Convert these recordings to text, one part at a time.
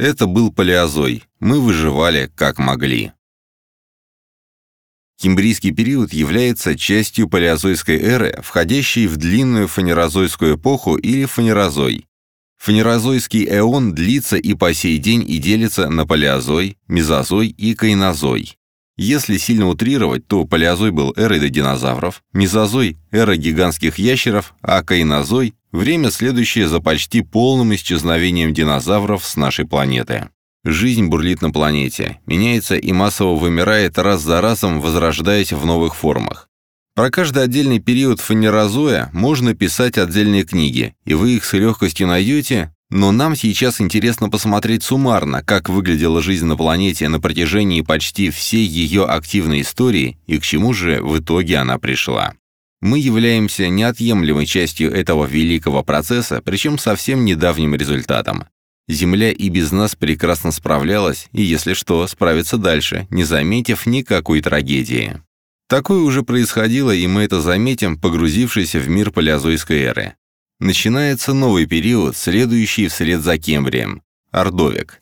Это был палеозой. Мы выживали как могли. Кембрийский период является частью палеозойской эры, входящей в длинную фанерозойскую эпоху или фанерозой. Фанерозойский эон длится и по сей день и делится на палеозой, мезозой и кайнозой. Если сильно утрировать, то палеозой был эрой до динозавров, мезозой – эра гигантских ящеров, а кайнозой – время, следующее за почти полным исчезновением динозавров с нашей планеты. Жизнь бурлит на планете, меняется и массово вымирает раз за разом, возрождаясь в новых формах. Про каждый отдельный период фанерозоя можно писать отдельные книги, и вы их с легкостью найдете, но нам сейчас интересно посмотреть суммарно, как выглядела жизнь на планете на протяжении почти всей ее активной истории и к чему же в итоге она пришла. Мы являемся неотъемлемой частью этого великого процесса, причем совсем недавним результатом. Земля и без нас прекрасно справлялась, и, если что, справится дальше, не заметив никакой трагедии. Такое уже происходило, и мы это заметим, погрузившись в мир палеозойской эры. Начинается новый период, следующий вслед за Кембрием – Ордовик.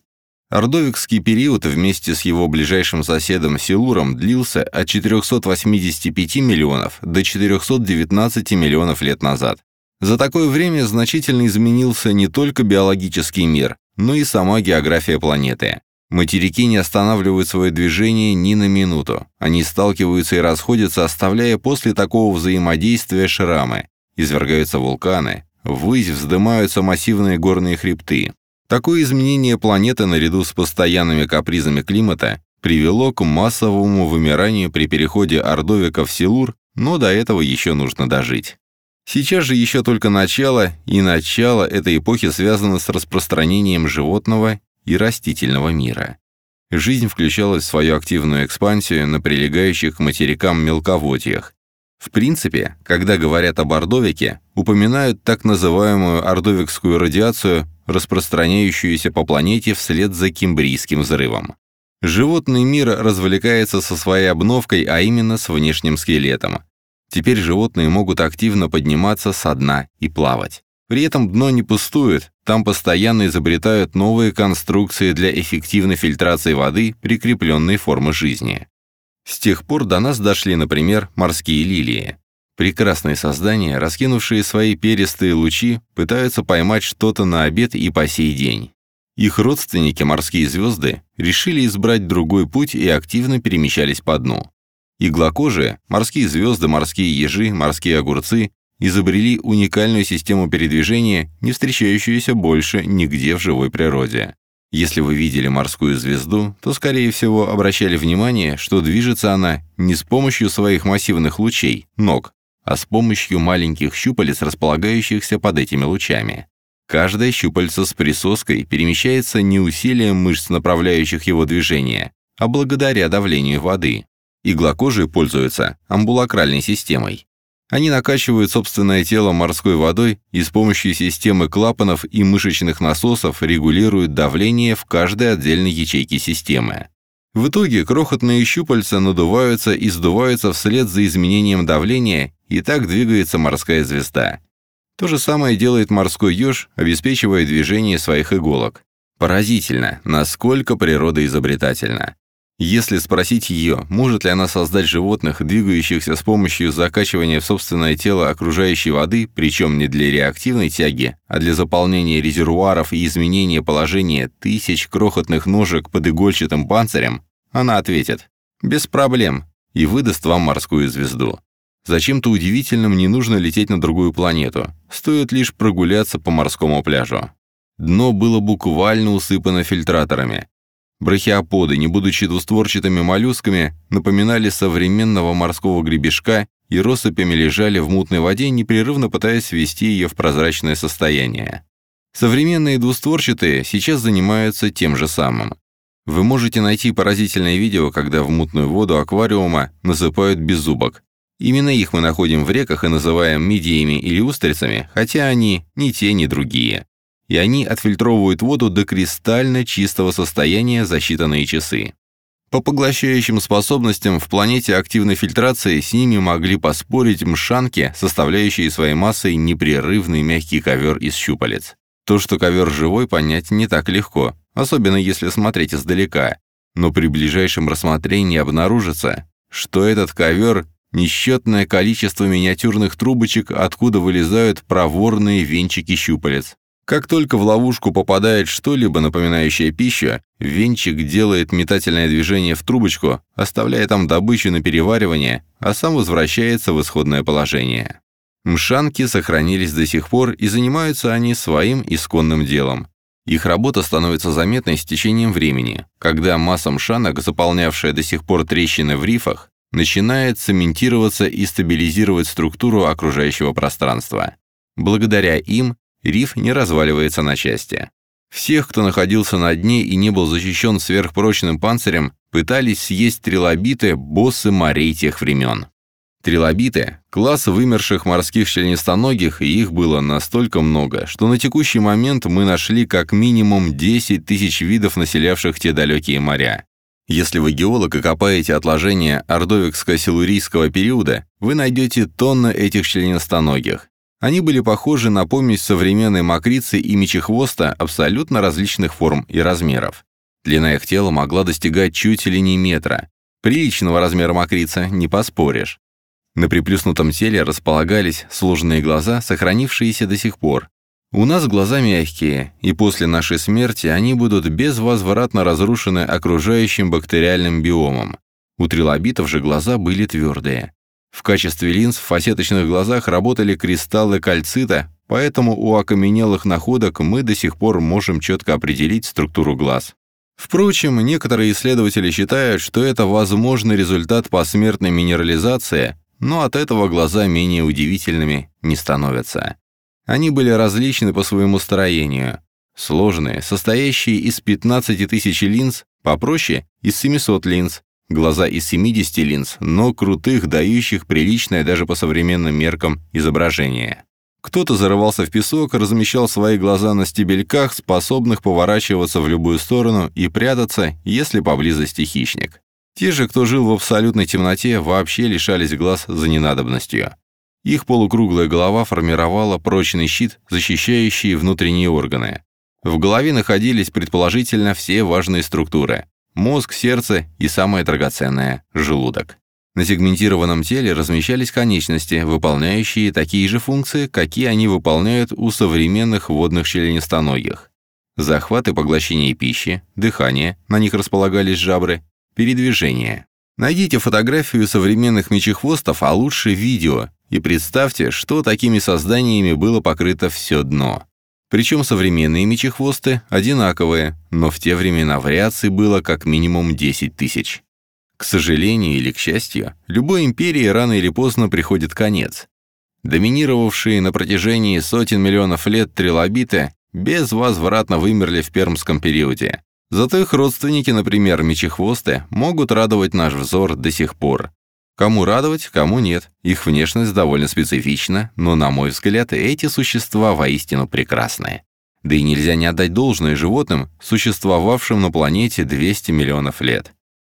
Ордовикский период вместе с его ближайшим соседом Силуром длился от 485 миллионов до 419 миллионов лет назад. За такое время значительно изменился не только биологический мир, но и сама география планеты. Материки не останавливают свое движение ни на минуту. Они сталкиваются и расходятся, оставляя после такого взаимодействия шрамы. Извергаются вулканы, ввысь вздымаются массивные горные хребты. Такое изменение планеты наряду с постоянными капризами климата привело к массовому вымиранию при переходе Ордовика в Силур, но до этого еще нужно дожить. Сейчас же еще только начало, и начало этой эпохи связано с распространением животного и растительного мира. Жизнь включалась в свою активную экспансию на прилегающих к материкам мелководьях. В принципе, когда говорят об ордовике, упоминают так называемую ордовикскую радиацию, распространяющуюся по планете вслед за кембрийским взрывом. Животный мир развлекается со своей обновкой, а именно с внешним скелетом. Теперь животные могут активно подниматься со дна и плавать. При этом дно не пустует, там постоянно изобретают новые конструкции для эффективной фильтрации воды, прикрепленной формы жизни. С тех пор до нас дошли, например, морские лилии. Прекрасные создания, раскинувшие свои перистые лучи, пытаются поймать что-то на обед и по сей день. Их родственники, морские звезды, решили избрать другой путь и активно перемещались по дну. Иглокожие, морские звезды, морские ежи, морские огурцы изобрели уникальную систему передвижения, не встречающуюся больше нигде в живой природе. Если вы видели морскую звезду, то, скорее всего, обращали внимание, что движется она не с помощью своих массивных лучей, ног, а с помощью маленьких щупалец, располагающихся под этими лучами. Каждая щупальца с присоской перемещается не усилием мышц, направляющих его движение, а благодаря давлению воды. Иглокожие пользуются амбулакральной системой. Они накачивают собственное тело морской водой и с помощью системы клапанов и мышечных насосов регулируют давление в каждой отдельной ячейке системы. В итоге крохотные щупальца надуваются и сдуваются вслед за изменением давления, и так двигается морская звезда. То же самое делает морской еж, обеспечивая движение своих иголок. Поразительно, насколько природа изобретательна. Если спросить ее, может ли она создать животных, двигающихся с помощью закачивания в собственное тело окружающей воды, причем не для реактивной тяги, а для заполнения резервуаров и изменения положения тысяч крохотных ножек под игольчатым панцирем, она ответит «без проблем» и выдаст вам морскую звезду. Зачем-то удивительным не нужно лететь на другую планету, стоит лишь прогуляться по морскому пляжу. Дно было буквально усыпано фильтраторами. Брахиоподы, не будучи двустворчатыми моллюсками, напоминали современного морского гребешка и россыпями лежали в мутной воде, непрерывно пытаясь ввести ее в прозрачное состояние. Современные двустворчатые сейчас занимаются тем же самым. Вы можете найти поразительное видео, когда в мутную воду аквариума насыпают беззубок. Именно их мы находим в реках и называем мидиями или устрицами, хотя они ни те, ни другие и они отфильтровывают воду до кристально чистого состояния за считанные часы. По поглощающим способностям в планете активной фильтрации с ними могли поспорить мшанки, составляющие своей массой непрерывный мягкий ковер из щупалец. То, что ковер живой, понять не так легко. особенно если смотреть издалека, но при ближайшем рассмотрении обнаружится, что этот ковер – несчетное количество миниатюрных трубочек, откуда вылезают проворные венчики щупалец. Как только в ловушку попадает что-либо напоминающее пищу, венчик делает метательное движение в трубочку, оставляя там добычу на переваривание, а сам возвращается в исходное положение. Мшанки сохранились до сих пор, и занимаются они своим исконным делом. Их работа становится заметной с течением времени, когда масса мшанок, заполнявшая до сих пор трещины в рифах, начинает цементироваться и стабилизировать структуру окружающего пространства. Благодаря им риф не разваливается на части. Всех, кто находился на дне и не был защищен сверхпрочным панцирем, пытались съесть трилобиты боссы морей тех времен. Трилобиты – класс вымерших морских членистоногих, и их было настолько много, что на текущий момент мы нашли как минимум 10 тысяч видов, населявших те далекие моря. Если вы геолог и копаете отложения ордовикско-силурийского периода, вы найдете тонны этих членистоногих. Они были похожи на помесь современной мокрицы и мечехвоста абсолютно различных форм и размеров. Длина их тела могла достигать чуть ли не метра. Приличного размера мокрица, не поспоришь. На приплюснутом теле располагались сложные глаза, сохранившиеся до сих пор. У нас глаза мягкие, и после нашей смерти они будут безвозвратно разрушены окружающим бактериальным биомом. У трилобитов же глаза были твердые. В качестве линз в фасеточных глазах работали кристаллы кальцита, поэтому у окаменелых находок мы до сих пор можем четко определить структуру глаз. Впрочем, некоторые исследователи считают, что это возможный результат посмертной минерализации, но от этого глаза менее удивительными не становятся. Они были различны по своему строению. Сложные, состоящие из 15 тысяч линз, попроще – из 700 линз, глаза из 70 линз, но крутых, дающих приличное даже по современным меркам изображение. Кто-то зарывался в песок, размещал свои глаза на стебельках, способных поворачиваться в любую сторону и прятаться, если поблизости хищник. Те же, кто жил в абсолютной темноте, вообще лишались глаз за ненадобностью. Их полукруглая голова формировала прочный щит, защищающий внутренние органы. В голове находились предположительно все важные структуры – мозг, сердце и самое драгоценное – желудок. На сегментированном теле размещались конечности, выполняющие такие же функции, какие они выполняют у современных водных членистоногих. Захват и поглощение пищи, дыхание, на них располагались жабры, передвижение. Найдите фотографию современных мечехвостов, а лучше видео, и представьте, что такими созданиями было покрыто все дно. Причем современные мечехвосты одинаковые, но в те времена вариаций было как минимум 10 тысяч. К сожалению или к счастью, любой империи рано или поздно приходит конец. Доминировавшие на протяжении сотен миллионов лет трилобиты безвозвратно вымерли в пермском периоде. Зато их родственники, например, мечехвосты, могут радовать наш взор до сих пор. Кому радовать, кому нет. Их внешность довольно специфична, но, на мой взгляд, эти существа воистину прекрасны. Да и нельзя не отдать должное животным, существовавшим на планете 200 миллионов лет.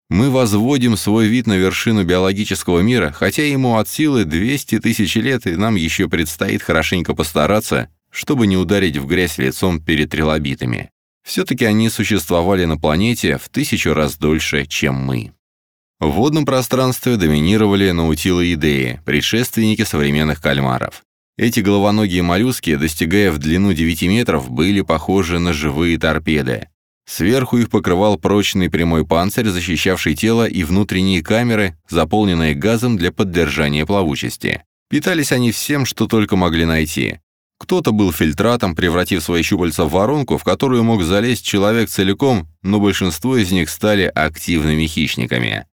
Мы возводим свой вид на вершину биологического мира, хотя ему от силы 200 тысяч лет, и нам еще предстоит хорошенько постараться, чтобы не ударить в грязь лицом перед трилобитами. Все-таки они существовали на планете в тысячу раз дольше, чем мы. В водном пространстве доминировали наутилоидеи, предшественники современных кальмаров. Эти головоногие моллюски, достигая в длину 9 метров, были похожи на живые торпеды. Сверху их покрывал прочный прямой панцирь, защищавший тело и внутренние камеры, заполненные газом для поддержания плавучести. Питались они всем, что только могли найти. Кто-то был фильтратом, превратив свои щупальца в воронку, в которую мог залезть человек целиком, но большинство из них стали активными хищниками.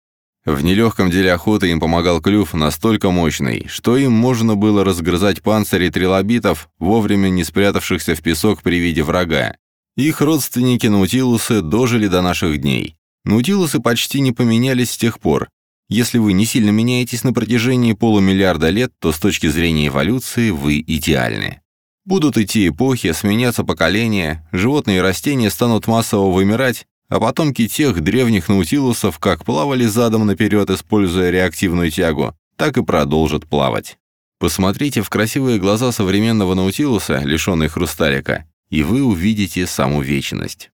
В нелегком деле охоты им помогал клюв настолько мощный, что им можно было разгрызать панцири трилобитов, вовремя не спрятавшихся в песок при виде врага. Их родственники наутилусы дожили до наших дней. Наутилусы почти не поменялись с тех пор. Если вы не сильно меняетесь на протяжении полумиллиарда лет, то с точки зрения эволюции вы идеальны. Будут идти эпохи, сменяться поколения, животные и растения станут массово вымирать, а потомки тех древних наутилусов как плавали задом наперед, используя реактивную тягу, так и продолжат плавать. Посмотрите в красивые глаза современного наутилуса, лишенной хрусталика, и вы увидите саму вечность.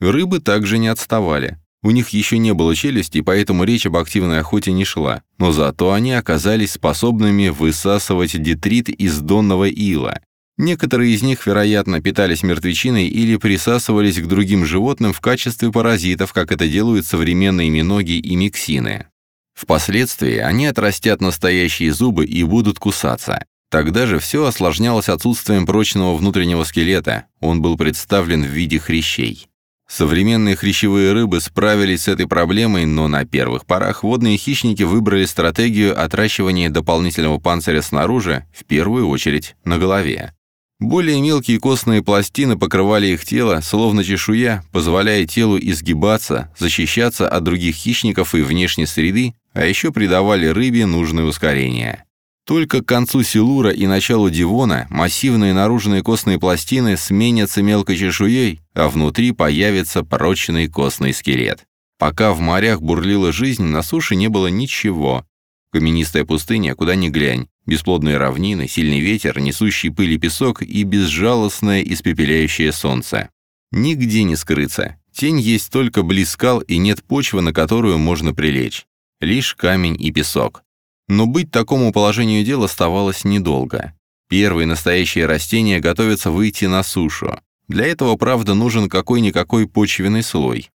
Рыбы также не отставали. У них еще не было челюсти, поэтому речь об активной охоте не шла, но зато они оказались способными высасывать детрит из донного ила. Некоторые из них, вероятно, питались мертвечиной или присасывались к другим животным в качестве паразитов, как это делают современные миноги и миксины. Впоследствии они отрастят настоящие зубы и будут кусаться. Тогда же все осложнялось отсутствием прочного внутреннего скелета, он был представлен в виде хрящей. Современные хрящевые рыбы справились с этой проблемой, но на первых порах водные хищники выбрали стратегию отращивания дополнительного панциря снаружи, в первую очередь на голове. Более мелкие костные пластины покрывали их тело, словно чешуя, позволяя телу изгибаться, защищаться от других хищников и внешней среды, а еще придавали рыбе нужное ускорение. Только к концу Силура и началу Дивона массивные наружные костные пластины сменятся мелкой чешуей, а внутри появится прочный костный скелет. Пока в морях бурлила жизнь, на суше не было ничего. Каменистая пустыня, куда ни глянь, бесплодные равнины, сильный ветер, несущий пыль и песок и безжалостное испепеляющее солнце. Нигде не скрыться. Тень есть только близ скал и нет почвы, на которую можно прилечь. Лишь камень и песок. Но быть такому положению дел оставалось недолго. Первые настоящие растения готовятся выйти на сушу. Для этого, правда, нужен какой-никакой почвенный слой.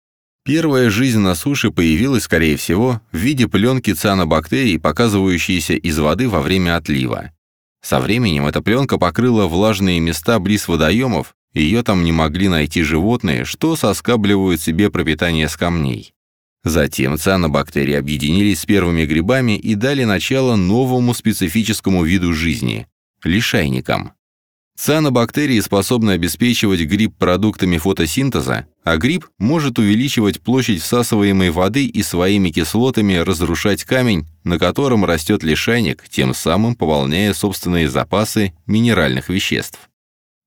Первая жизнь на суше появилась, скорее всего, в виде пленки цианобактерий, показывающейся из воды во время отлива. Со временем эта пленка покрыла влажные места близ водоемов, ее там не могли найти животные, что соскабливают себе пропитание с камней. Затем цианобактерии объединились с первыми грибами и дали начало новому специфическому виду жизни – лишайникам. Цианобактерии способны обеспечивать гриб продуктами фотосинтеза, а гриб может увеличивать площадь всасываемой воды и своими кислотами разрушать камень, на котором растет лишайник, тем самым пополняя собственные запасы минеральных веществ.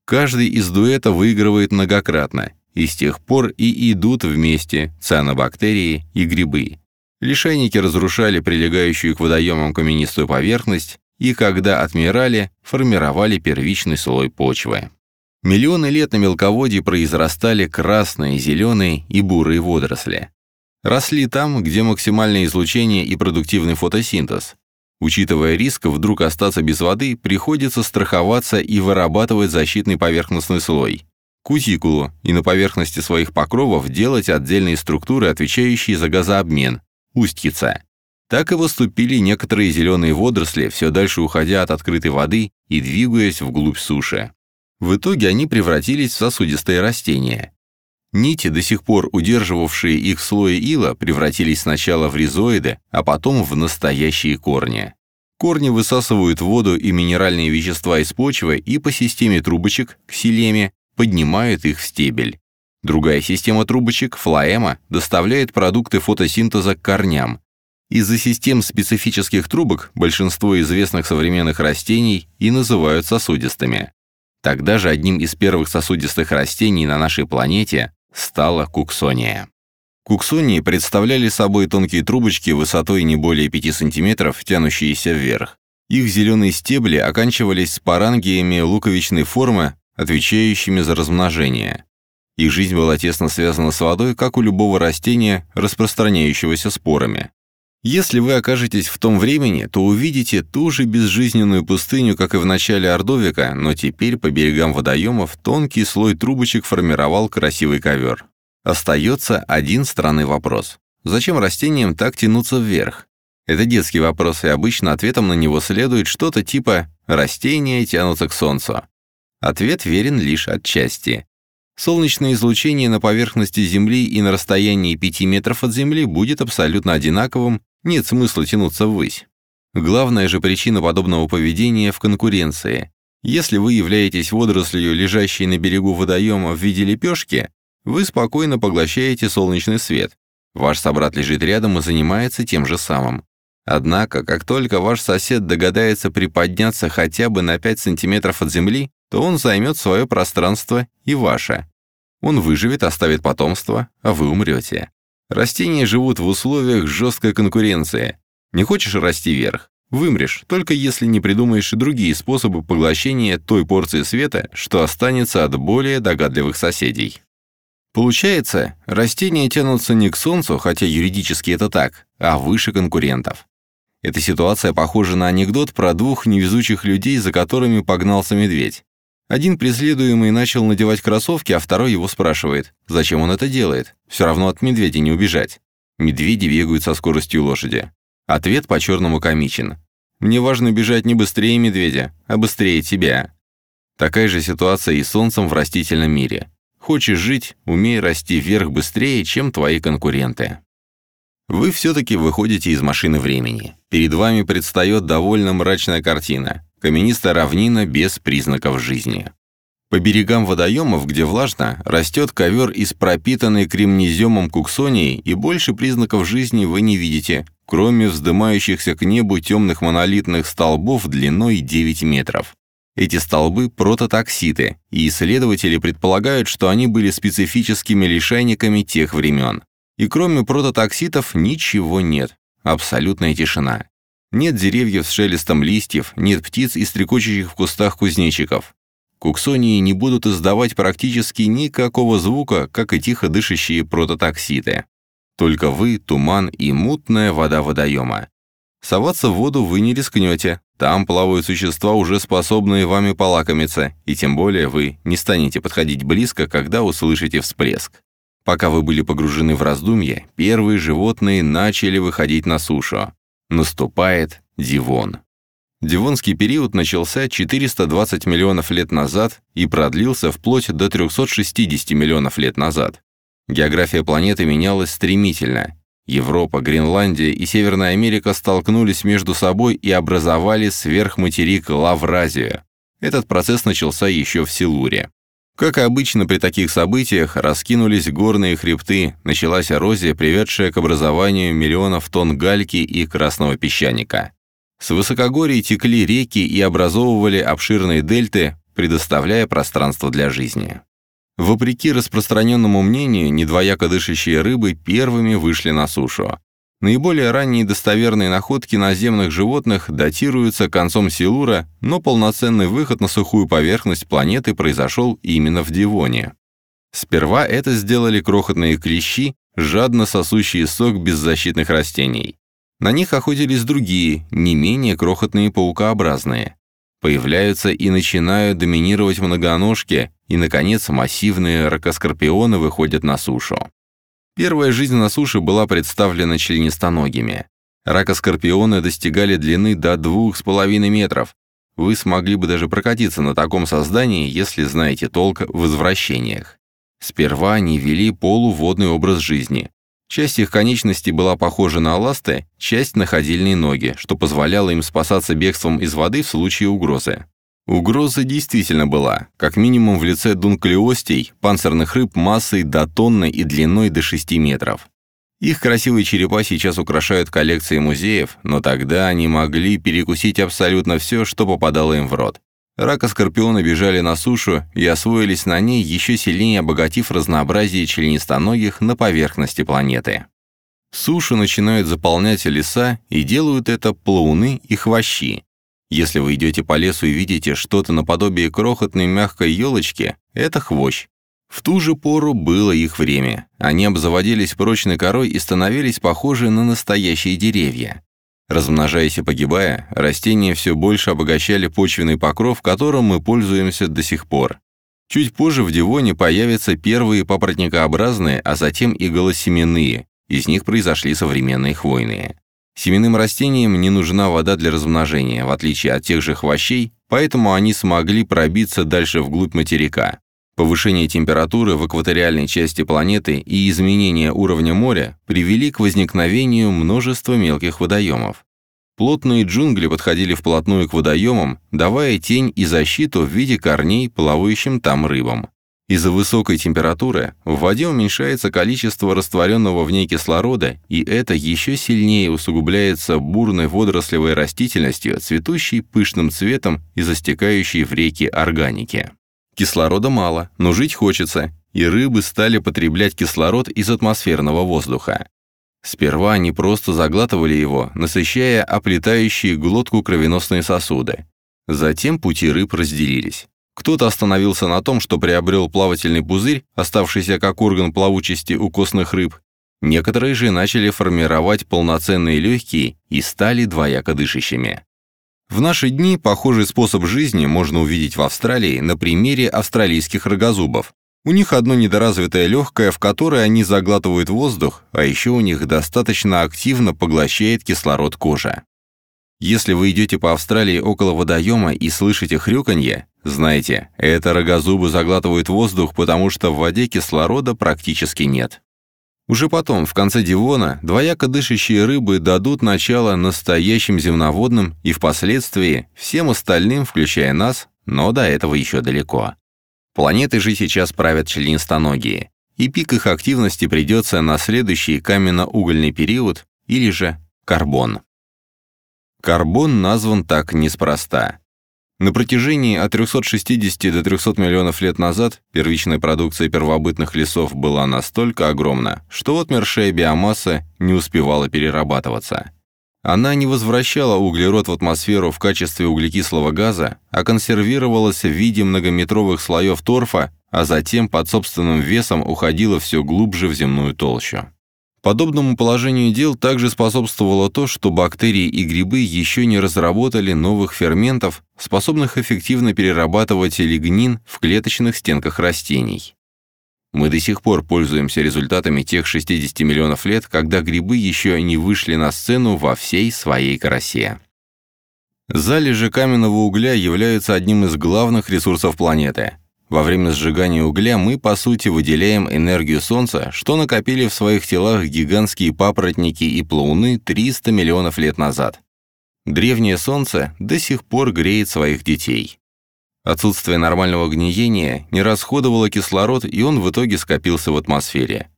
Каждый из дуэта выигрывает многократно, и с тех пор и идут вместе цианобактерии и грибы. Лишайники разрушали прилегающую к водоемам каменистую поверхность, и когда отмирали, формировали первичный слой почвы. Миллионы лет на мелководье произрастали красные, зеленые и бурые водоросли. Росли там, где максимальное излучение и продуктивный фотосинтез. Учитывая риск вдруг остаться без воды, приходится страховаться и вырабатывать защитный поверхностный слой кутикулу и на поверхности своих покровов делать отдельные структуры, отвечающие за газообмен, устьица. Так и выступили некоторые зеленые водоросли, все дальше уходя от открытой воды и двигаясь вглубь суши. В итоге они превратились в сосудистые растения. Нити, до сих пор удерживавшие их слои ила, превратились сначала в ризоиды, а потом в настоящие корни. Корни высасывают воду и минеральные вещества из почвы и по системе трубочек, ксилеме, поднимают их в стебель. Другая система трубочек, флоэма, доставляет продукты фотосинтеза к корням. Из-за систем специфических трубок большинство известных современных растений и называют сосудистыми. Тогда же одним из первых сосудистых растений на нашей планете стала куксония. Куксонии представляли собой тонкие трубочки высотой не более 5 см, тянущиеся вверх. Их зеленые стебли оканчивались спорангиями луковичной формы, отвечающими за размножение. Их жизнь была тесно связана с водой, как у любого растения, распространяющегося спорами. Если вы окажетесь в том времени, то увидите ту же безжизненную пустыню, как и в начале Ордовика, но теперь по берегам водоемов тонкий слой трубочек формировал красивый ковер. Остается один странный вопрос. Зачем растениям так тянуться вверх? Это детский вопрос, и обычно ответом на него следует что-то типа «растения тянутся к солнцу». Ответ верен лишь отчасти. Солнечное излучение на поверхности Земли и на расстоянии 5 метров от Земли будет абсолютно одинаковым, нет смысла тянуться ввысь. Главная же причина подобного поведения в конкуренции. Если вы являетесь водорослью, лежащей на берегу водоема в виде лепешки, вы спокойно поглощаете солнечный свет. Ваш собрат лежит рядом и занимается тем же самым. Однако, как только ваш сосед догадается приподняться хотя бы на 5 сантиметров от земли, то он займет свое пространство и ваше. Он выживет, оставит потомство, а вы умрете. Растения живут в условиях жесткой конкуренции. Не хочешь расти вверх? Вымрешь, только если не придумаешь другие способы поглощения той порции света, что останется от более догадливых соседей. Получается, растения тянутся не к Солнцу, хотя юридически это так, а выше конкурентов. Эта ситуация похожа на анекдот про двух невезучих людей, за которыми погнался медведь. Один преследуемый начал надевать кроссовки, а второй его спрашивает, зачем он это делает. Все равно от медведя не убежать. Медведи бегают со скоростью лошади. Ответ по-черному комичен. Мне важно бежать не быстрее медведя, а быстрее тебя. Такая же ситуация и с солнцем в растительном мире. Хочешь жить, умей расти вверх быстрее, чем твои конкуренты. Вы все-таки выходите из машины времени. Перед вами предстает довольно мрачная картина. Каменистая равнина без признаков жизни. По берегам водоемов, где влажно, растет ковер из пропитанной кремнеземом куксонии, и больше признаков жизни вы не видите, кроме вздымающихся к небу темных монолитных столбов длиной 9 метров. Эти столбы – прототокситы, и исследователи предполагают, что они были специфическими лишайниками тех времен. И кроме прототокситов ничего нет. Абсолютная тишина. Нет деревьев с шелестом листьев, нет птиц и стрекочущих в кустах кузнечиков. Куксонии не будут издавать практически никакого звука, как и тихо дышащие прототокситы. Только вы, туман и мутная вода водоема. Соваться в воду вы не рискнете, там плавают существа, уже способные вами полакомиться, и тем более вы не станете подходить близко, когда услышите всплеск. Пока вы были погружены в раздумье, первые животные начали выходить на сушу. Наступает Дивон. Дивонский период начался 420 миллионов лет назад и продлился вплоть до 360 миллионов лет назад. География планеты менялась стремительно, Европа, Гренландия и Северная Америка столкнулись между собой и образовали сверхматерик Лавразию. Этот процесс начался еще в Силуре. Как обычно при таких событиях, раскинулись горные хребты, началась эрозия, приведшая к образованию миллионов тонн гальки и красного песчаника. С высокогорий текли реки и образовывали обширные дельты, предоставляя пространство для жизни. Вопреки распространенному мнению, недвояко дышащие рыбы первыми вышли на сушу. Наиболее ранние достоверные находки наземных животных датируются концом Силура, но полноценный выход на сухую поверхность планеты произошел именно в Дивоне. Сперва это сделали крохотные клещи, жадно сосущие сок беззащитных растений. На них охотились другие, не менее крохотные паукообразные. Появляются и начинают доминировать многоножки, и, наконец, массивные ракоскорпионы выходят на сушу. Первая жизнь на суше была представлена членистоногими. Ракоскорпионы достигали длины до 2,5 метров. Вы смогли бы даже прокатиться на таком создании, если знаете толк в возвращениях. Сперва они вели полуводный образ жизни. Часть их конечностей была похожа на ласты, часть — на ходильные ноги, что позволяло им спасаться бегством из воды в случае угрозы. Угроза действительно была, как минимум в лице дунклеостей, панцирных рыб массой до тонны и длиной до 6 метров. Их красивые черепа сейчас украшают коллекции музеев, но тогда они могли перекусить абсолютно все, что попадало им в рот. Рака скорпиона бежали на сушу и освоились на ней, еще сильнее обогатив разнообразие членистоногих на поверхности планеты. Сушу начинают заполнять леса, и делают это плауны и хвощи. Если вы идете по лесу и видите что-то наподобие крохотной мягкой елочки, это хвощ. В ту же пору было их время. Они обзаводились прочной корой и становились похожи на настоящие деревья. Размножаясь и погибая, растения все больше обогащали почвенный покров, которым мы пользуемся до сих пор. Чуть позже в Дивоне появятся первые папоротникообразные, а затем и голосеменные. Из них произошли современные хвойные. Семенным растениям не нужна вода для размножения, в отличие от тех же хвощей, поэтому они смогли пробиться дальше вглубь материка. Повышение температуры в экваториальной части планеты и изменение уровня моря привели к возникновению множества мелких водоемов. Плотные джунгли подходили вплотную к водоемам, давая тень и защиту в виде корней плавающим там рыбам. Из-за высокой температуры в воде уменьшается количество растворенного в ней кислорода, и это еще сильнее усугубляется бурной водорослевой растительностью, цветущей пышным цветом и застекающей в реки органики. Кислорода мало, но жить хочется, и рыбы стали потреблять кислород из атмосферного воздуха. Сперва они просто заглатывали его, насыщая оплетающие глотку кровеносные сосуды. Затем пути рыб разделились. Кто-то остановился на том, что приобрел плавательный пузырь, оставшийся как орган плавучести у костных рыб. Некоторые же начали формировать полноценные легкие и стали двояко дышащими. В наши дни похожий способ жизни можно увидеть в Австралии на примере австралийских рогозубов. У них одно недоразвитое легкое, в которое они заглатывают воздух, а еще у них достаточно активно поглощает кислород кожа. Если вы идете по Австралии около водоема и слышите хрюканье, знайте, это рогозубы заглатывают воздух, потому что в воде кислорода практически нет. Уже потом, в конце Дивона, двояко дышащие рыбы дадут начало настоящим земноводным и впоследствии всем остальным, включая нас, но до этого еще далеко. Планеты же сейчас правят членистоногие, и пик их активности придется на следующий каменно-угольный период или же карбон. Карбон назван так неспроста. На протяжении от 360 до 300 миллионов лет назад первичная продукция первобытных лесов была настолько огромна, что отмершая биомасса не успевала перерабатываться. Она не возвращала углерод в атмосферу в качестве углекислого газа, а консервировалась в виде многометровых слоев торфа, а затем под собственным весом уходила все глубже в земную толщу. Подобному положению дел также способствовало то, что бактерии и грибы еще не разработали новых ферментов, способных эффективно перерабатывать лигнин в клеточных стенках растений. Мы до сих пор пользуемся результатами тех 60 миллионов лет, когда грибы еще не вышли на сцену во всей своей красе. Залежи каменного угля являются одним из главных ресурсов планеты. Во время сжигания угля мы, по сути, выделяем энергию Солнца, что накопили в своих телах гигантские папоротники и плауны 300 миллионов лет назад. Древнее Солнце до сих пор греет своих детей. Отсутствие нормального гниения не расходовало кислород, и он в итоге скопился в атмосфере.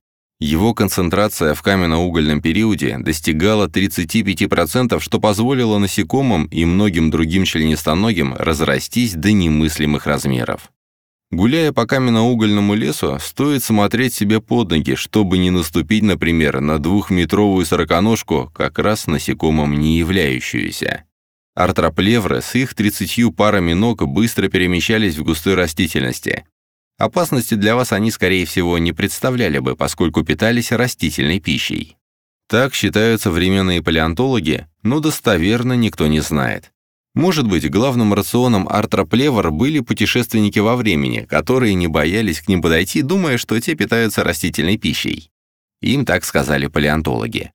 Его концентрация в каменно-угольном периоде достигала 35%, что позволило насекомым и многим другим членистоногим разрастись до немыслимых размеров. Гуляя по каменно-угольному лесу, стоит смотреть себе под ноги, чтобы не наступить, например, на двухметровую сороконожку, как раз насекомым не являющуюся. Артроплевры с их 30 парами ног быстро перемещались в густой растительности. Опасности для вас они, скорее всего, не представляли бы, поскольку питались растительной пищей. Так считают современные палеонтологи, но достоверно никто не знает. Может быть, главным рационом артроплевр были путешественники во времени, которые не боялись к ним подойти, думая, что те питаются растительной пищей. Им так сказали палеонтологи.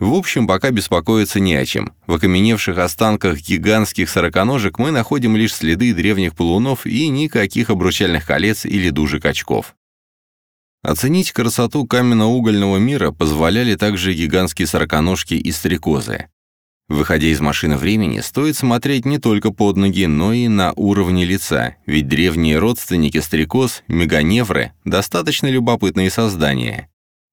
В общем, пока беспокоиться не о чем. В окаменевших останках гигантских сороконожек мы находим лишь следы древних полунов и никаких обручальных колец или дужек очков. Оценить красоту каменно-угольного мира позволяли также гигантские сороконожки и стрекозы. Выходя из машины времени, стоит смотреть не только под ноги, но и на уровне лица, ведь древние родственники стрекоз, меганевры, достаточно любопытные создания.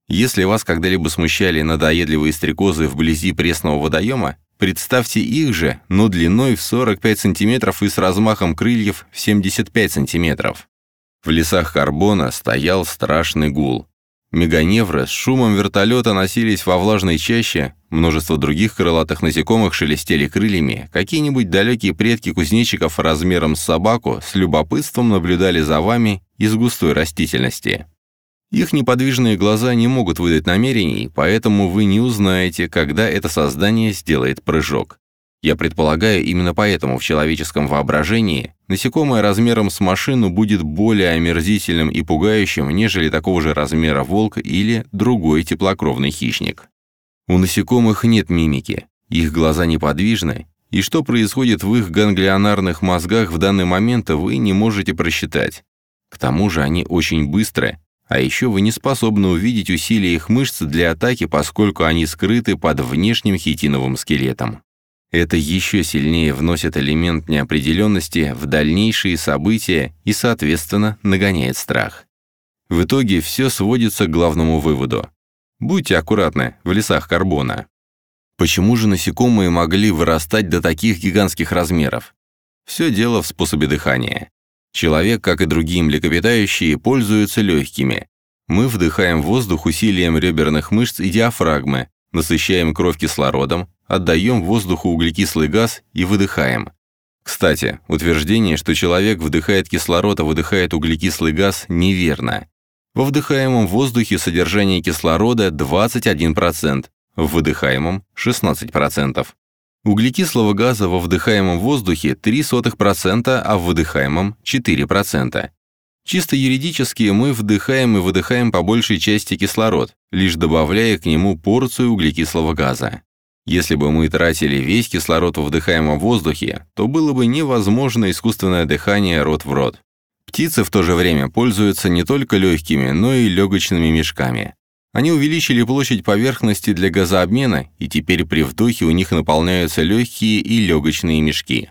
Если вас когда-либо смущали надоедливые стрекозы вблизи пресного водоема, представьте их же, но длиной в 45 см и с размахом крыльев в 75 см. В лесах Карбона стоял страшный гул. Меганевры с шумом вертолета носились во влажной чаще, множество других крылатых насекомых шелестели крыльями, какие-нибудь далекие предки кузнечиков размером с собаку с любопытством наблюдали за вами из густой растительности. Их неподвижные глаза не могут выдать намерений, поэтому вы не узнаете, когда это создание сделает прыжок. Я предполагаю, именно поэтому в человеческом воображении насекомое размером с машину будет более омерзительным и пугающим, нежели такого же размера волк или другой теплокровный хищник. У насекомых нет мимики, их глаза неподвижны, и что происходит в их ганглионарных мозгах в данный момент вы не можете просчитать. К тому же они очень быстры, а еще вы не способны увидеть усилия их мышц для атаки, поскольку они скрыты под внешним хитиновым скелетом. Это еще сильнее вносит элемент неопределенности в дальнейшие события и, соответственно, нагоняет страх. В итоге все сводится к главному выводу. Будьте аккуратны в лесах карбона. Почему же насекомые могли вырастать до таких гигантских размеров? Все дело в способе дыхания. Человек, как и другие млекопитающие, пользуется легкими. Мы вдыхаем воздух усилием реберных мышц и диафрагмы, насыщаем кровь кислородом, отдаем воздуху углекислый газ и выдыхаем. Кстати, утверждение, что человек вдыхает кислород, а выдыхает углекислый газ, неверно. Во вдыхаемом воздухе содержание кислорода 21%, в выдыхаемом – 16%. Углекислого газа во вдыхаемом воздухе 0,03%, а в выдыхаемом – 4%. Чисто юридически мы вдыхаем и выдыхаем по большей части кислород, лишь добавляя к нему порцию углекислого газа. Если бы мы тратили весь кислород в вдыхаемом воздухе, то было бы невозможно искусственное дыхание рот в рот. Птицы в то же время пользуются не только легкими, но и легочными мешками. Они увеличили площадь поверхности для газообмена, и теперь при вдохе у них наполняются легкие и легочные мешки.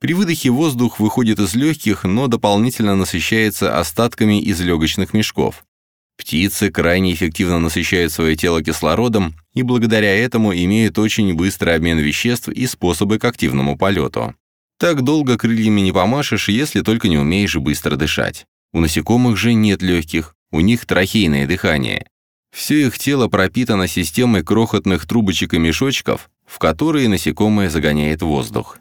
При выдохе воздух выходит из легких, но дополнительно насыщается остатками из легочных мешков. Птицы крайне эффективно насыщают свое тело кислородом и благодаря этому имеют очень быстрый обмен веществ и способы к активному полету. Так долго крыльями не помашешь, если только не умеешь быстро дышать. У насекомых же нет легких, у них трахейное дыхание. Все их тело пропитано системой крохотных трубочек и мешочков, в которые насекомое загоняет воздух.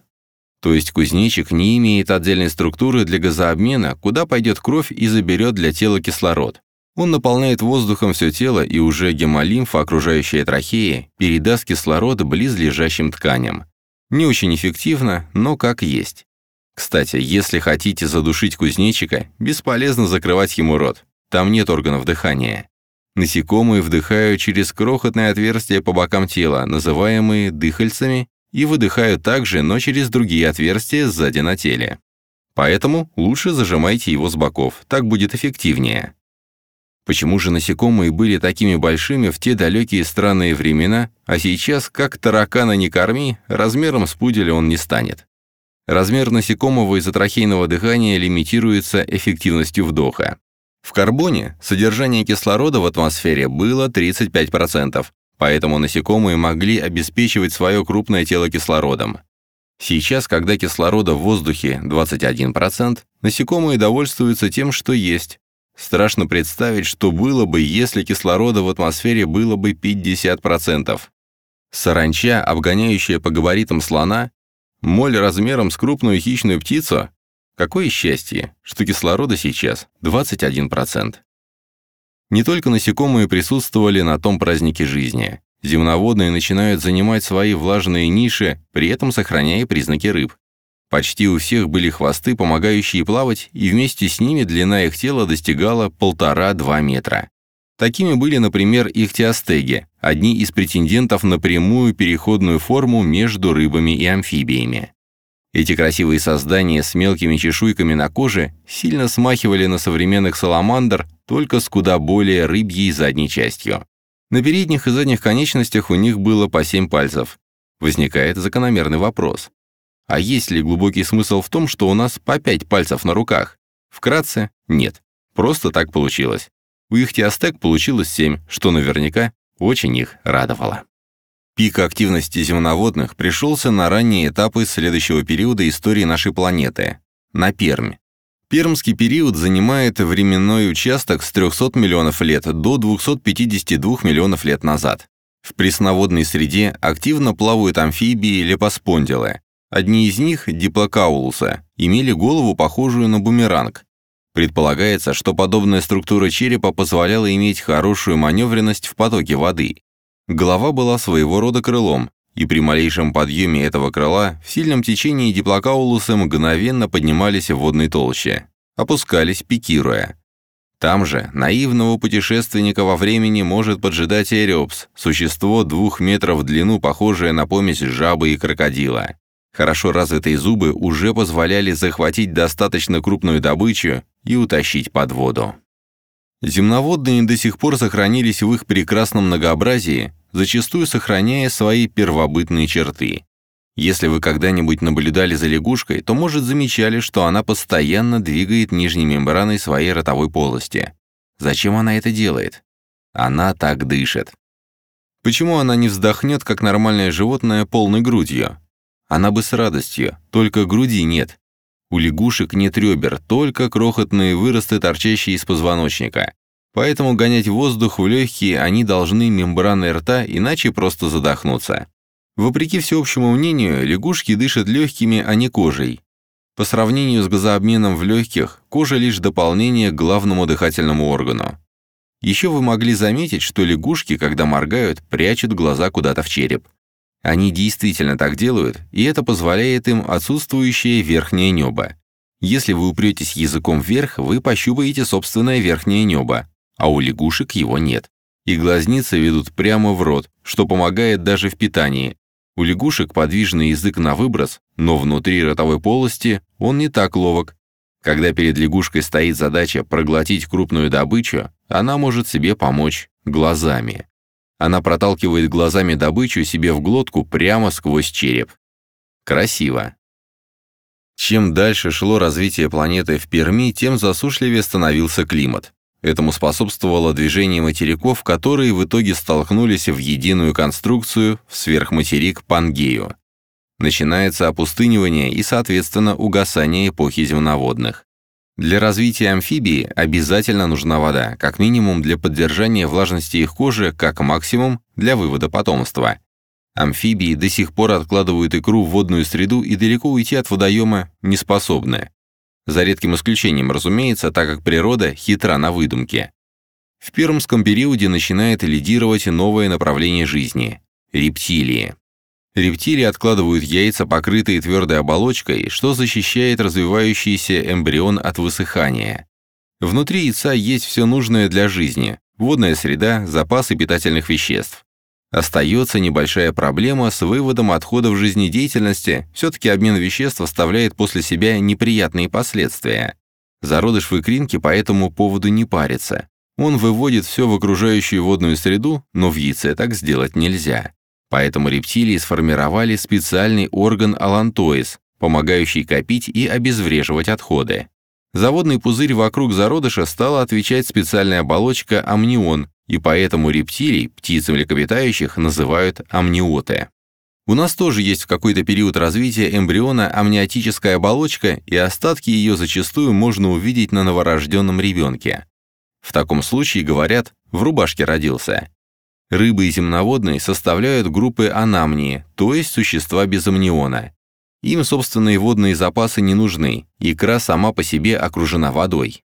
То есть кузнечик не имеет отдельной структуры для газообмена, куда пойдет кровь и заберет для тела кислород. Он наполняет воздухом все тело, и уже гемолимфа, окружающая трахеи, передаст кислород близлежащим тканям. Не очень эффективно, но как есть. Кстати, если хотите задушить кузнечика, бесполезно закрывать ему рот. Там нет органов дыхания. Насекомые вдыхают через крохотные отверстия по бокам тела, называемые дыхальцами, и выдыхают также, но через другие отверстия сзади на теле. Поэтому лучше зажимайте его с боков, так будет эффективнее. Почему же насекомые были такими большими в те далекие странные времена, а сейчас, как таракана не корми, размером с пуделя он не станет? Размер насекомого из-за трахейного дыхания лимитируется эффективностью вдоха. В карбоне содержание кислорода в атмосфере было 35%, поэтому насекомые могли обеспечивать свое крупное тело кислородом. Сейчас, когда кислорода в воздухе 21%, насекомые довольствуются тем, что есть. Страшно представить, что было бы, если кислорода в атмосфере было бы 50%. Саранча, обгоняющая по габаритам слона, моль размером с крупную хищную птицу, какое счастье, что кислорода сейчас 21%. Не только насекомые присутствовали на том празднике жизни. Земноводные начинают занимать свои влажные ниши, при этом сохраняя признаки рыб. Почти у всех были хвосты, помогающие плавать, и вместе с ними длина их тела достигала полтора-два метра. Такими были, например, ихтиостеги, одни из претендентов на прямую переходную форму между рыбами и амфибиями. Эти красивые создания с мелкими чешуйками на коже сильно смахивали на современных саламандр, только с куда более рыбьей задней частью. На передних и задних конечностях у них было по семь пальцев. Возникает закономерный вопрос. А есть ли глубокий смысл в том, что у нас по пять пальцев на руках? Вкратце, нет. Просто так получилось. У ихтиостек получилось семь, что наверняка очень их радовало. Пик активности земноводных пришелся на ранние этапы следующего периода истории нашей планеты – на Пермь. Пермский период занимает временной участок с 300 миллионов лет до 252 миллионов лет назад. В пресноводной среде активно плавают амфибии лепоспондилы. Одни из них, диплокаулуса, имели голову, похожую на бумеранг. Предполагается, что подобная структура черепа позволяла иметь хорошую маневренность в потоке воды. Голова была своего рода крылом, и при малейшем подъеме этого крыла в сильном течении диплокаулусы мгновенно поднимались в водной толще, опускались, пикируя. Там же наивного путешественника во времени может поджидать Эриопс, существо двух метров в длину, похожее на помесь жабы и крокодила. Хорошо развитые зубы уже позволяли захватить достаточно крупную добычу и утащить под воду. Земноводные до сих пор сохранились в их прекрасном многообразии, зачастую сохраняя свои первобытные черты. Если вы когда-нибудь наблюдали за лягушкой, то, может, замечали, что она постоянно двигает нижней мембраной своей ротовой полости. Зачем она это делает? Она так дышит. Почему она не вздохнет, как нормальное животное, полной грудью? Она бы с радостью, только груди нет. У лягушек нет ребер, только крохотные выросты, торчащие из позвоночника. Поэтому гонять воздух в легкие они должны мембраной рта, иначе просто задохнуться. Вопреки всеобщему мнению, лягушки дышат легкими, а не кожей. По сравнению с газообменом в легких, кожа лишь дополнение к главному дыхательному органу. Еще вы могли заметить, что лягушки, когда моргают, прячут глаза куда-то в череп. Они действительно так делают, и это позволяет им отсутствующее верхнее небо. Если вы упретесь языком вверх, вы пощупаете собственное верхнее небо, а у лягушек его нет. И глазницы ведут прямо в рот, что помогает даже в питании. У лягушек подвижный язык на выброс, но внутри ротовой полости он не так ловок. Когда перед лягушкой стоит задача проглотить крупную добычу, она может себе помочь глазами. Она проталкивает глазами добычу себе в глотку прямо сквозь череп. Красиво. Чем дальше шло развитие планеты в Перми, тем засушливее становился климат. Этому способствовало движение материков, которые в итоге столкнулись в единую конструкцию в сверхматерик Пангею. Начинается опустынивание и, соответственно, угасание эпохи земноводных. Для развития амфибии обязательно нужна вода, как минимум для поддержания влажности их кожи, как максимум для вывода потомства. Амфибии до сих пор откладывают икру в водную среду и далеко уйти от водоема не способны. За редким исключением, разумеется, так как природа хитра на выдумке. В пермском периоде начинает лидировать новое направление жизни – рептилии. Рептилии откладывают яйца, покрытые твердой оболочкой, что защищает развивающийся эмбрион от высыхания. Внутри яйца есть все нужное для жизни – водная среда, запасы питательных веществ. Остается небольшая проблема с выводом отходов жизнедеятельности, все-таки обмен веществ оставляет после себя неприятные последствия. Зародыш в икринке по этому поводу не парится. Он выводит все в окружающую водную среду, но в яйце так сделать нельзя. Поэтому рептилии сформировали специальный орган алантоис, помогающий копить и обезвреживать отходы. Заводный пузырь вокруг зародыша стала отвечать специальная оболочка амнион, и поэтому рептилий, птиц и млекопитающих, называют амниоты. У нас тоже есть в какой-то период развития эмбриона амниотическая оболочка, и остатки ее зачастую можно увидеть на новорожденном ребенке. В таком случае, говорят, в рубашке родился. Рыбы и земноводные составляют группы анамнии, то есть существа без амниона. Им собственные водные запасы не нужны, икра сама по себе окружена водой.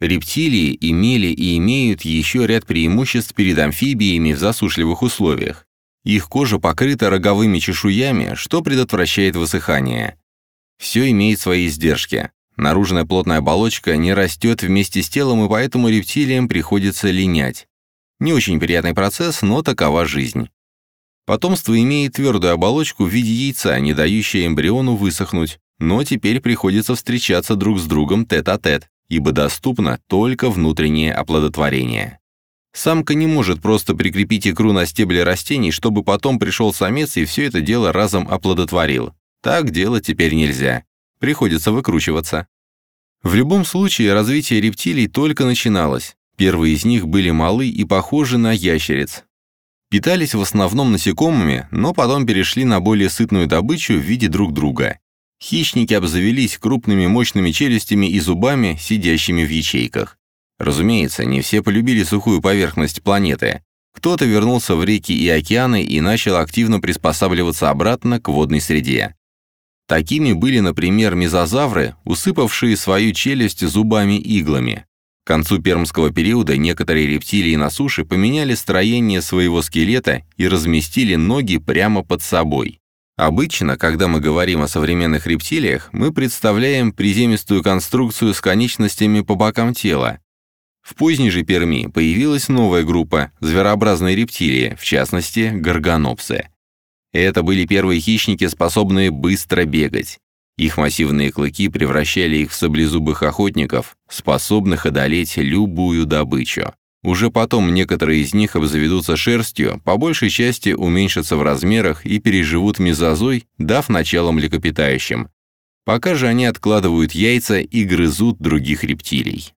Рептилии имели и имеют еще ряд преимуществ перед амфибиями в засушливых условиях. Их кожа покрыта роговыми чешуями, что предотвращает высыхание. Все имеет свои издержки. Наружная плотная оболочка не растет вместе с телом, и поэтому рептилиям приходится линять. Не очень приятный процесс, но такова жизнь. Потомство имеет твердую оболочку в виде яйца, не дающее эмбриону высохнуть, но теперь приходится встречаться друг с другом тет-а-тет, -тет, ибо доступно только внутреннее оплодотворение. Самка не может просто прикрепить икру на стебле растений, чтобы потом пришел самец и все это дело разом оплодотворил. Так делать теперь нельзя. Приходится выкручиваться. В любом случае, развитие рептилий только начиналось. Первые из них были малы и похожи на ящериц. Питались в основном насекомыми, но потом перешли на более сытную добычу в виде друг друга. Хищники обзавелись крупными мощными челюстями и зубами, сидящими в ячейках. Разумеется, не все полюбили сухую поверхность планеты. Кто-то вернулся в реки и океаны и начал активно приспосабливаться обратно к водной среде. Такими были, например, мезозавры, усыпавшие свою челюсть зубами-иглами. К концу пермского периода некоторые рептилии на суше поменяли строение своего скелета и разместили ноги прямо под собой. Обычно, когда мы говорим о современных рептилиях, мы представляем приземистую конструкцию с конечностями по бокам тела. В поздней же Перми появилась новая группа – зверообразные рептилии, в частности, горгонопсы. Это были первые хищники, способные быстро бегать. Их массивные клыки превращали их в саблезубых охотников, способных одолеть любую добычу. Уже потом некоторые из них обзаведутся шерстью, по большей части уменьшатся в размерах и переживут мезозой, дав начало млекопитающим. Пока же они откладывают яйца и грызут других рептилий.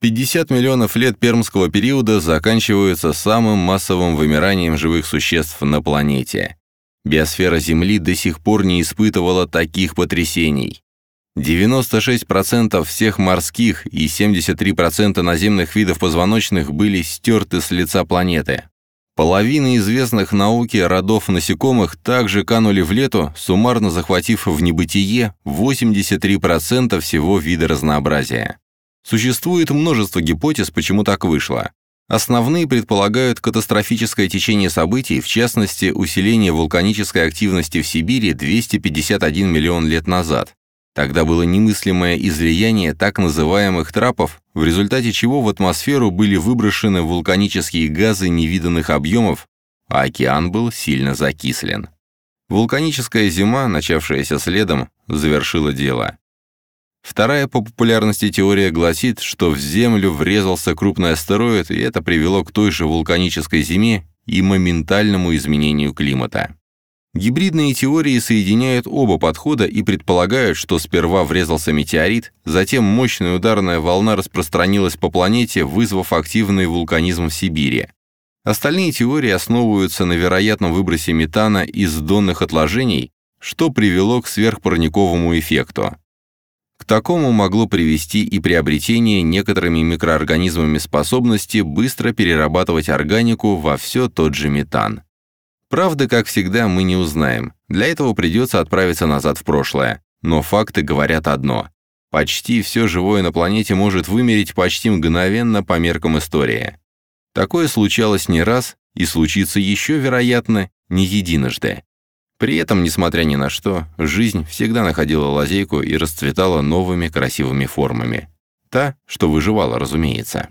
50 миллионов лет пермского периода заканчиваются самым массовым вымиранием живых существ на планете. Биосфера Земли до сих пор не испытывала таких потрясений. 96% всех морских и 73% наземных видов позвоночных были стерты с лица планеты. Половина известных науке родов насекомых также канули в лету, суммарно захватив в небытие 83% всего вида разнообразия. Существует множество гипотез, почему так вышло. Основные предполагают катастрофическое течение событий, в частности, усиление вулканической активности в Сибири 251 миллион лет назад, Тогда было немыслимое излияние так называемых трапов, в результате чего в атмосферу были выброшены вулканические газы невиданных объемов, а океан был сильно закислен. Вулканическая зима, начавшаяся следом, завершила дело. Вторая по популярности теория гласит, что в Землю врезался крупный астероид, и это привело к той же вулканической зиме и моментальному изменению климата. Гибридные теории соединяют оба подхода и предполагают, что сперва врезался метеорит, затем мощная ударная волна распространилась по планете, вызвав активный вулканизм в Сибири. Остальные теории основываются на вероятном выбросе метана из донных отложений, что привело к сверхпарниковому эффекту. К такому могло привести и приобретение некоторыми микроорганизмами способности быстро перерабатывать органику во все тот же метан. Правда, как всегда, мы не узнаем. Для этого придется отправиться назад в прошлое. Но факты говорят одно. Почти все живое на планете может вымереть почти мгновенно по меркам истории. Такое случалось не раз и случится еще, вероятно, не единожды. При этом, несмотря ни на что, жизнь всегда находила лазейку и расцветала новыми красивыми формами. Та, что выживала, разумеется.